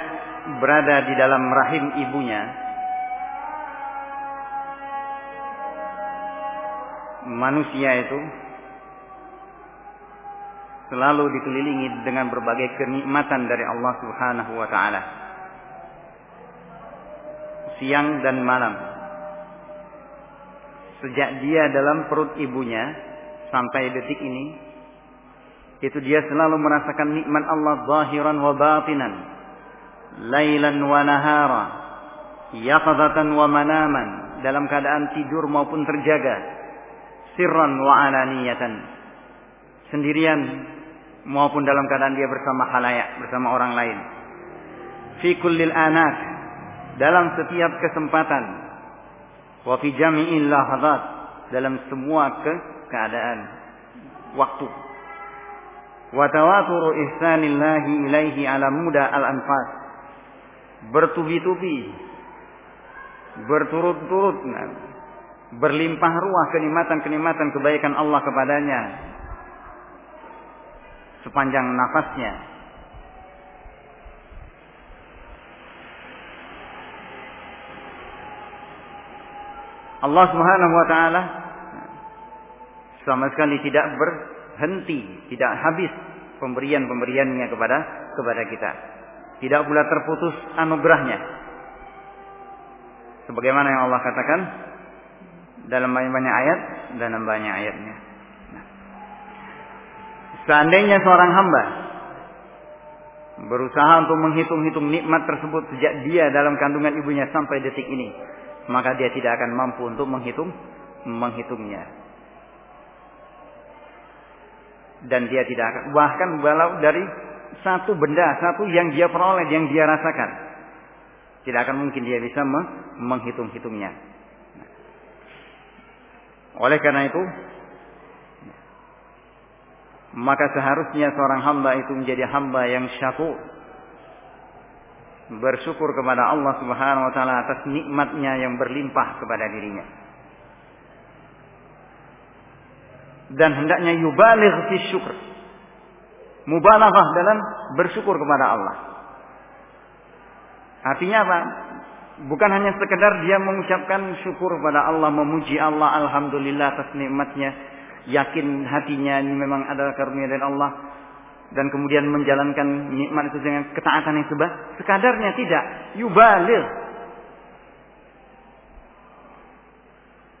berada di dalam rahim ibunya manusia itu selalu dikelilingi dengan berbagai kenikmatan dari Allah Subhanahu wa taala. Siang dan malam. Sejak dia dalam perut ibunya sampai detik ini itu dia selalu merasakan nikmat Allah zahiran wa batinan lailan wa nahara yaqadatan wa manaman dalam keadaan tidur maupun terjaga sirran wa alaniyatan. Sendirian maupun dalam keadaan dia bersama halayak bersama orang lain. Fi kullil anak dalam setiap kesempatan. Wa fi jami'il lahazat dalam semua ke keadaan. Waktu. Wa tawaturu ihsanillahi ilaihi ala muda al-anfas. Bertubi-tubi. Berturut-turut berlimpah ruah kenikmatan-kenikmatan kebaikan Allah kepadanya sepanjang nafasnya Allah Subhanahu wa taala sama sekali tidak berhenti, tidak habis pemberian-pemberiannya kepada kepada kita. Tidak pula terputus anugerahnya. Sebagaimana yang Allah katakan dalam banyak-banyak ayat dalam banyak ayatnya. Nah. Seandainya seorang hamba berusaha untuk menghitung-hitung nikmat tersebut sejak dia dalam kandungan ibunya sampai detik ini, maka dia tidak akan mampu untuk menghitung menghitungnya dan dia tidak akan bahkan walau dari satu benda satu yang dia peroleh yang dia rasakan tidak akan mungkin dia bisa menghitung-hitungnya oleh karena itu maka seharusnya seorang hamba itu menjadi hamba yang syakur bersyukur kepada Allah Subhanahu wa taala atas nikmatnya yang berlimpah kepada dirinya dan hendaknya yubaligh fi syukr. Mubalaghah dalam bersyukur kepada Allah. Artinya apa? Bukan hanya sekedar dia mengucapkan syukur kepada Allah, memuji Allah, alhamdulillah atas nikmatnya, yakin hatinya ini memang adalah karunia dari Allah. Dan kemudian menjalankan nikmat itu dengan ketaatan yang sebab. Sekadarnya tidak. Yubaligh.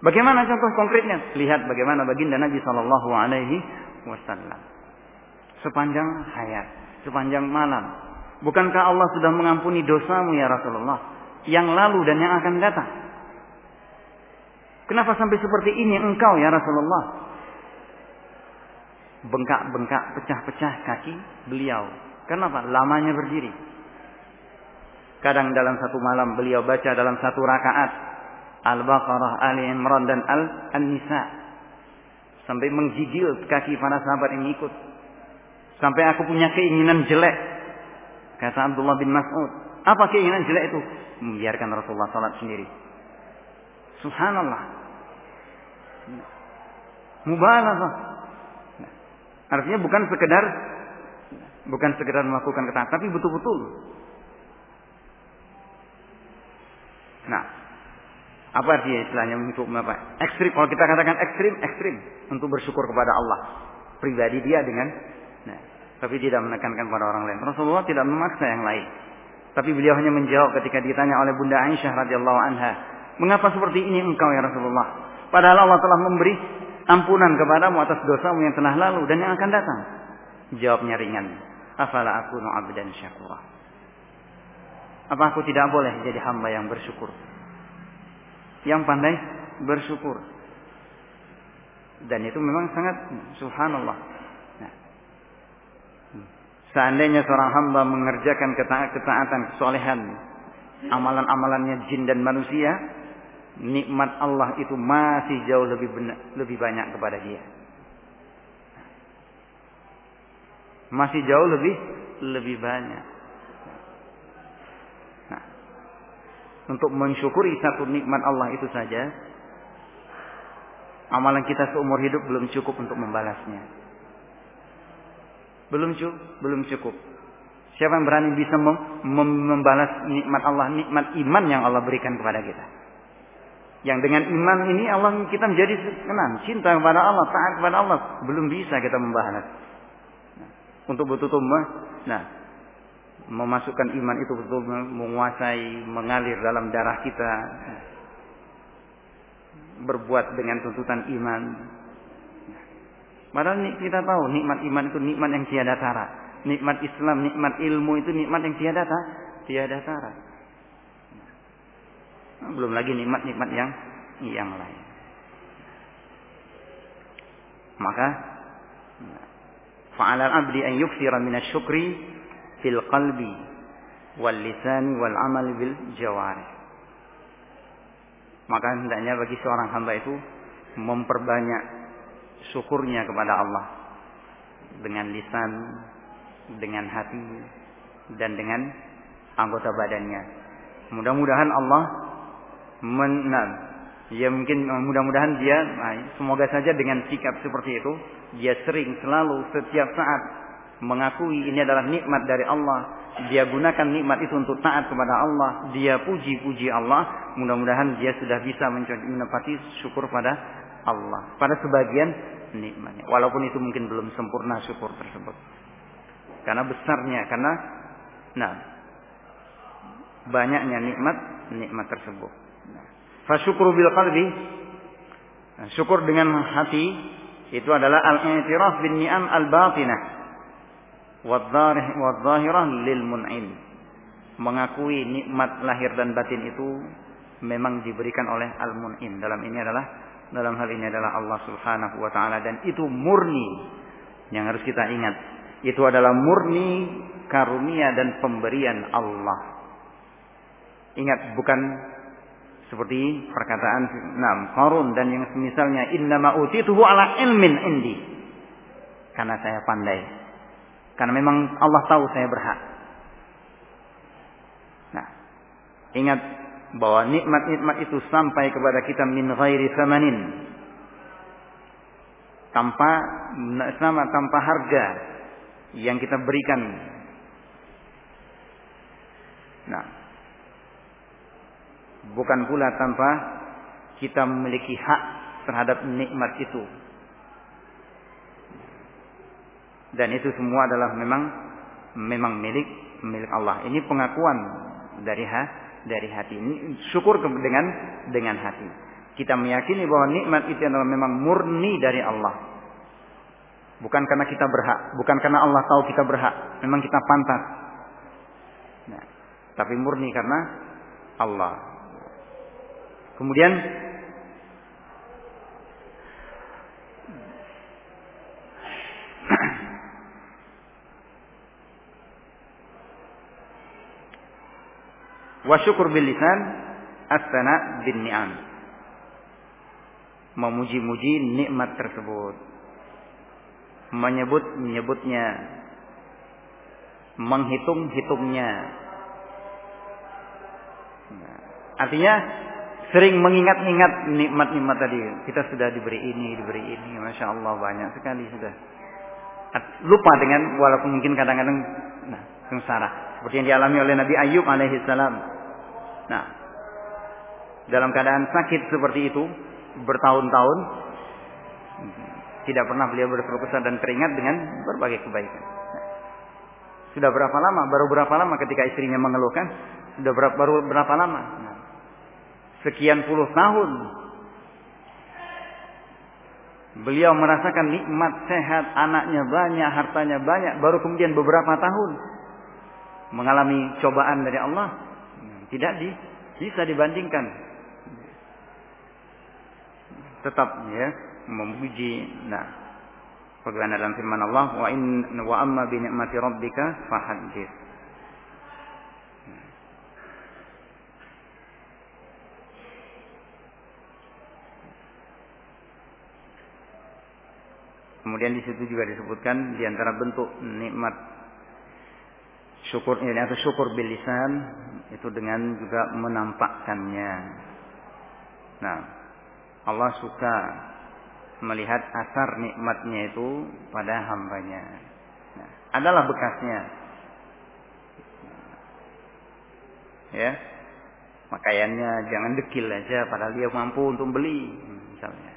Bagaimana contoh konkretnya? Lihat bagaimana baginda Nabi Shallallahu Alaihi Wasallam. Sepanjang hayat, sepanjang malam. Bukankah Allah sudah mengampuni dosamu ya Rasulullah yang lalu dan yang akan datang? Kenapa sampai seperti ini engkau ya Rasulullah? Bengkak-bengkak, pecah-pecah kaki beliau. Kenapa? Lamanya berdiri. Kadang dalam satu malam beliau baca dalam satu rakaat Al-Baqarah, Ali Imran dan Al-Nisa. Sampai menggigil kaki para sahabat yang ikut. Sampai aku punya keinginan jelek. Kata Abdullah bin Mas'ud. Apa keinginan jelek itu? Membiarkan Rasulullah salat sendiri. Subhanallah. Mubalaghah. Artinya bukan sekedar bukan sekedar melakukan ketaatan, tapi betul-betul. Nah, apa artinya istilahnya untuk apa? Ekstrim. Kalau kita katakan ekstrim, ekstrim untuk bersyukur kepada Allah. Pribadi dia dengan, nah, tapi tidak menekankan pada orang lain. Rasulullah tidak memaksa yang lain. Tapi beliau hanya menjawab ketika ditanya oleh Bunda Aisyah radhiyallahu anha, mengapa seperti ini engkau ya Rasulullah? Padahal Allah telah memberi ampunan kepadamu atas dosamu yang telah lalu dan yang akan datang. Jawabnya ringan. Afala aku abdan syakura. Apa aku tidak boleh jadi hamba yang bersyukur? yang pandai bersyukur. Dan itu memang sangat subhanallah. Nah. Seandainya seorang hamba mengerjakan ketaatan, kesolehan, amalan-amalannya jin dan manusia, nikmat Allah itu masih jauh lebih benar, lebih banyak kepada dia. Masih jauh lebih lebih banyak. untuk mensyukuri satu nikmat Allah itu saja, amalan kita seumur hidup belum cukup untuk membalasnya. Belum cukup, belum cukup. Siapa yang berani bisa mem mem membalas nikmat Allah, nikmat iman yang Allah berikan kepada kita? Yang dengan iman ini Allah kita menjadi senang, cinta kepada Allah, taat kepada Allah, belum bisa kita membalas. Nah, untuk betul-betul nah, memasukkan iman itu betul menguasai, mengalir dalam darah kita. Berbuat dengan tuntutan iman. Padahal kita tahu nikmat iman itu nikmat yang tiada tara. Nikmat Islam, nikmat ilmu itu nikmat yang tiada tara. Tiada tara. Nah, belum lagi nikmat-nikmat yang yang lain. Maka fa'alal abdi an yukthira syukri fil qalbi wal lisani wal amali bil jawari. Maka hendaknya bagi seorang hamba itu memperbanyak syukurnya kepada Allah dengan lisan, dengan hati, dan dengan anggota badannya. Mudah-mudahan Allah menang. Ya mungkin mudah-mudahan dia, nah, semoga saja dengan sikap seperti itu, dia sering selalu setiap saat mengakui ini adalah nikmat dari Allah. Dia gunakan nikmat itu untuk taat kepada Allah. Dia puji-puji Allah. Mudah-mudahan dia sudah bisa menepati syukur pada Allah. Pada sebagian nikmatnya. Walaupun itu mungkin belum sempurna syukur tersebut. Karena besarnya, karena nah banyaknya nikmat nikmat tersebut. Fasyukru bil qalbi nah, syukur dengan hati itu adalah al-i'tiraf bin ni'am al-batinah wadh-dhahirah lil mun'im. Mengakui nikmat lahir dan batin itu memang diberikan oleh al-mun'im. Dalam ini adalah dalam hal ini adalah Allah Subhanahu wa taala dan itu murni yang harus kita ingat. Itu adalah murni karunia dan pemberian Allah. Ingat bukan seperti perkataan Nam Qarun dan yang semisalnya innama utituhu ala ilmin indi. Karena saya pandai. Karena memang Allah tahu saya berhak. Nah, ingat bahwa nikmat-nikmat itu sampai kepada kita min ghairi thamanin. Tanpa sama tanpa harga yang kita berikan. Nah, bukan pula tanpa kita memiliki hak terhadap nikmat itu. Dan itu semua adalah memang memang milik milik Allah. Ini pengakuan dari ha, dari hati. Ini syukur dengan dengan hati. Kita meyakini bahwa nikmat itu adalah memang murni dari Allah. Bukan karena kita berhak, bukan karena Allah tahu kita berhak, memang kita pantas. Nah, tapi murni karena Allah. Kemudian wa syukur bil lisan as-sana bin ni'am. Memuji-muji nikmat tersebut. Menyebut menyebutnya menghitung-hitungnya. Artinya sering mengingat-ingat nikmat-nikmat tadi. Kita sudah diberi ini, diberi ini, masya Allah banyak sekali sudah. Lupa dengan walaupun mungkin kadang-kadang nah, sengsara. Seperti yang dialami oleh Nabi Ayub alaihissalam. Nah, dalam keadaan sakit seperti itu bertahun-tahun tidak pernah beliau berkeluh kesah dan teringat dengan berbagai kebaikan. Sudah berapa lama? Baru berapa lama ketika istrinya mengeluhkan? Sudah berapa, baru berapa lama? Nah, sekian puluh tahun beliau merasakan nikmat sehat, anaknya banyak, hartanya banyak, baru kemudian beberapa tahun mengalami cobaan dari Allah, tidak di, bisa dibandingkan. Tetap ya memuji. Nah, bagaimana dalam firman Allah, wa in wa amma bi ni'mati rabbika fahaddits. Kemudian di situ juga disebutkan di antara bentuk nikmat syukur ini atau syukur bilisan itu dengan juga menampakkannya. Nah, Allah suka melihat asar nikmatnya itu pada hambanya. Nah, adalah bekasnya. Ya, pakaiannya jangan dekil aja padahal dia mampu untuk beli misalnya.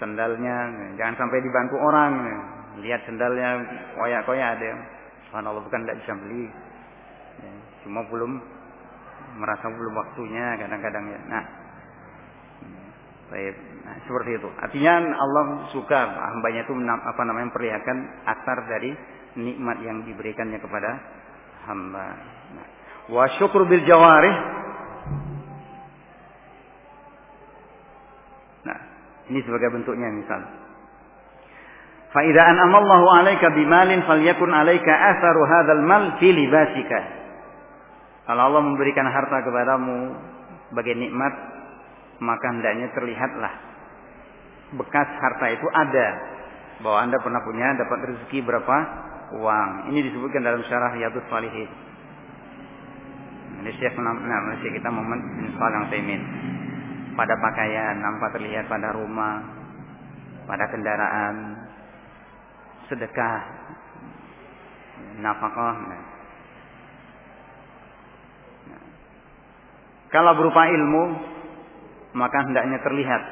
Sendalnya jangan sampai dibantu orang lihat sendalnya koyak-koyak ada subhanallah bukan tidak bisa beli ya, cuma belum merasa belum waktunya kadang-kadang ya nah Baik. Nah, seperti itu. Artinya Allah suka hambanya itu apa namanya memperlihatkan asar dari nikmat yang diberikannya kepada hamba. Nah, wa syukur bil jawarih. Ini sebagai bentuknya misal. Fa idza an'ama Allahu 'alaika bimalin falyakun 'alaika atharu hadzal mal fi libasika. Kalau Allah memberikan harta kepadamu sebagai nikmat, maka hendaknya terlihatlah bekas harta itu ada bahwa Anda pernah punya dapat rezeki berapa uang. Ini disebutkan dalam syarah Riyadhus Shalihin. Ini Syekh nah, kita Muhammad bin Shalih. Pada pakaian nampak terlihat pada rumah, pada kendaraan, sedekah, nafkah. Nah. Kalau berupa ilmu, maka hendaknya terlihat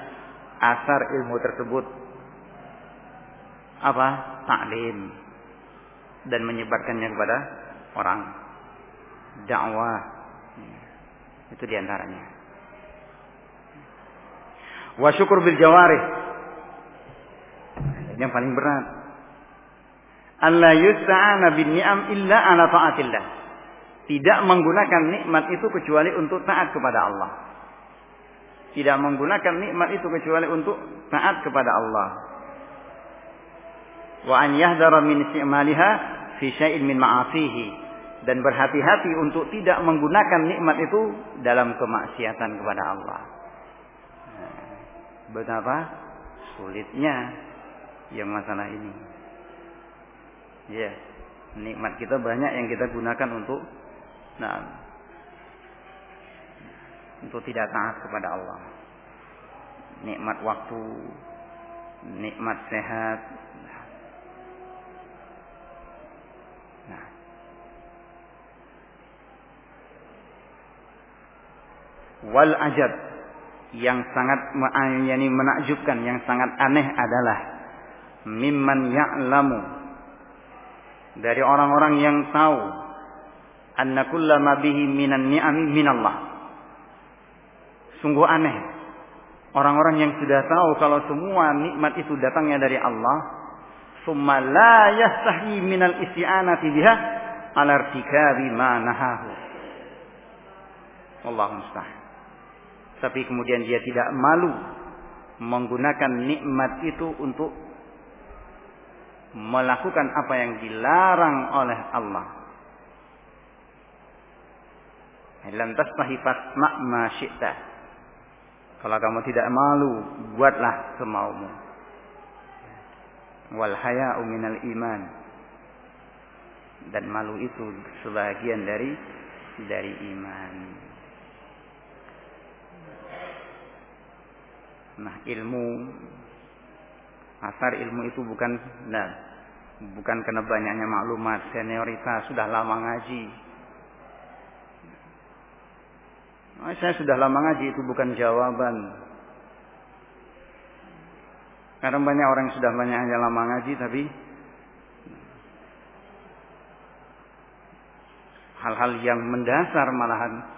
asar ilmu tersebut. Apa? Taklim dan menyebarkannya kepada orang. Dakwah. Itu di antaranya wa syukur bil jawarih. Yang paling berat. Allah yusta'ana bin ni'am illa ala ta'atillah. Tidak menggunakan nikmat itu kecuali untuk taat kepada Allah. Tidak menggunakan nikmat itu kecuali untuk taat kepada Allah. Wa an yahdara min isti'maliha fi syai'in min ma'asihi. Dan berhati-hati untuk tidak menggunakan nikmat itu dalam kemaksiatan kepada Allah. Betapa sulitnya yang masalah ini. Ya, nikmat kita banyak yang kita gunakan untuk nah untuk tidak taat kepada Allah. Nikmat waktu, nikmat sehat. Nah. Wal ajab yang sangat yani menakjubkan, yang sangat aneh adalah mimman ya'lamu dari orang-orang yang tahu anna kullama bihi minan ni'ami minallah Sungguh aneh. Orang-orang yang sudah tahu kalau semua nikmat itu datangnya dari Allah, summa la yastahi minal isti'anati biha ala irtikabi ma nahahu. Allah mustahil. Tapi kemudian dia tidak malu menggunakan nikmat itu untuk melakukan apa yang dilarang oleh Allah. Lantas tahi fasma ma syi'ta. Kalau kamu tidak malu, buatlah semaumu. Wal haya'u minal iman. Dan malu itu sebagian dari dari iman. Nah, ilmu asar ilmu itu bukan nah, bukan karena banyaknya maklumat, senioritas, sudah lama ngaji, Oh, saya sudah lama ngaji itu bukan jawaban. Karena banyak orang yang sudah banyak hanya lama ngaji tapi hal-hal yang mendasar malahan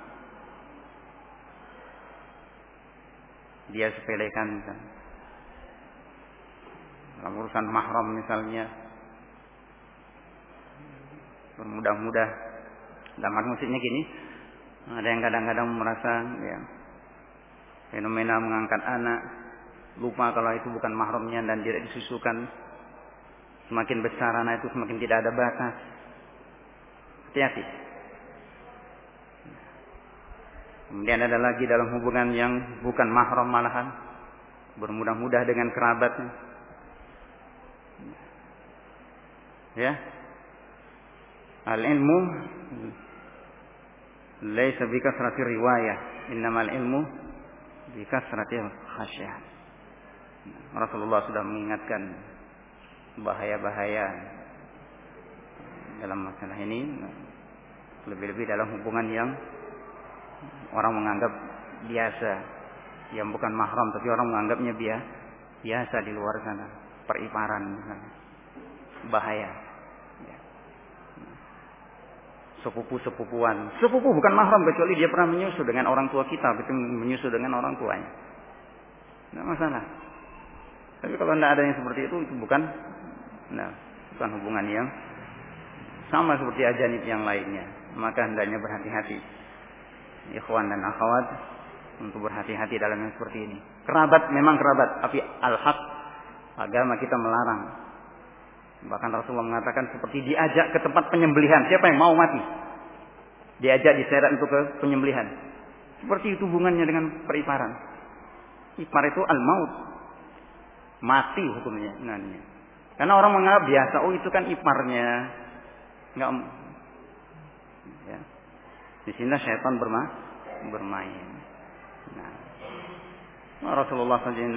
dia sepelekan kan. Dalam urusan mahram misalnya bermudah-mudah dalam musiknya gini ada yang kadang-kadang merasa ya, fenomena mengangkat anak lupa kalau itu bukan mahramnya dan tidak disusukan. Semakin besar anak itu semakin tidak ada batas. Hati-hati. Kemudian ada lagi dalam hubungan yang bukan mahram malahan. Bermudah-mudah dengan kerabatnya. Ya. Al-ilmu laisa bi kasrati riwayah innamal ilmu bi kasrati khasyah Rasulullah sudah mengingatkan bahaya-bahaya dalam masalah ini lebih-lebih dalam hubungan yang orang menganggap biasa yang bukan mahram tapi orang menganggapnya biasa di luar sana periparan bahaya sepupu-sepupuan. Sepupu bukan mahram kecuali dia pernah menyusu dengan orang tua kita, betul menyusu dengan orang tuanya. Tidak masalah. Tapi kalau tidak ada yang seperti itu, itu bukan, nah, bukan hubungan yang sama seperti ajanib yang lainnya. Maka hendaknya berhati-hati. Ikhwan dan akhwat untuk berhati-hati dalam yang seperti ini. Kerabat memang kerabat, tapi al-haq agama kita melarang. Bahkan Rasulullah mengatakan seperti diajak ke tempat penyembelihan. Siapa yang mau mati? Diajak diseret untuk ke penyembelihan. Seperti itu hubungannya dengan periparan. Ipar itu al-maut. Mati hukumnya. Nanya. Karena orang menganggap biasa, oh itu kan iparnya. Enggak. Di sini syaitan berma bermain. Nah, Rasulullah SAW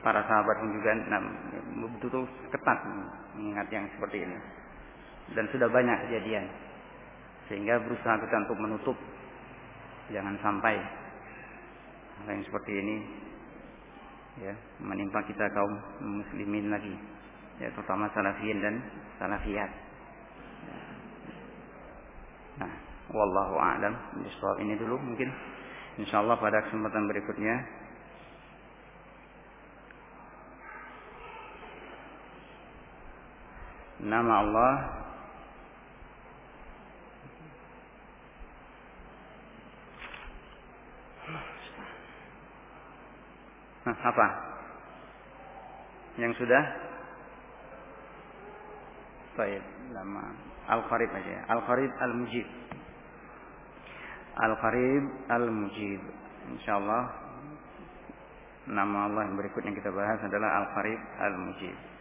para sahabat pun juga nah, betul ketat mengingat yang seperti ini. Dan sudah banyak kejadian. Sehingga berusaha kita untuk menutup jangan sampai hal yang seperti ini ya menimpa kita kaum muslimin lagi ya terutama salafiyin dan salafiyat nah wallahu a'lam soal ini dulu mungkin insyaallah pada kesempatan berikutnya nama Allah Nah, apa? Yang sudah? Baik, nama Al-Qarib aja. Al-Qarib Al-Mujib. Al-Qarib Al-Mujib. Insyaallah nama Allah yang berikutnya kita bahas adalah Al-Qarib Al-Mujib.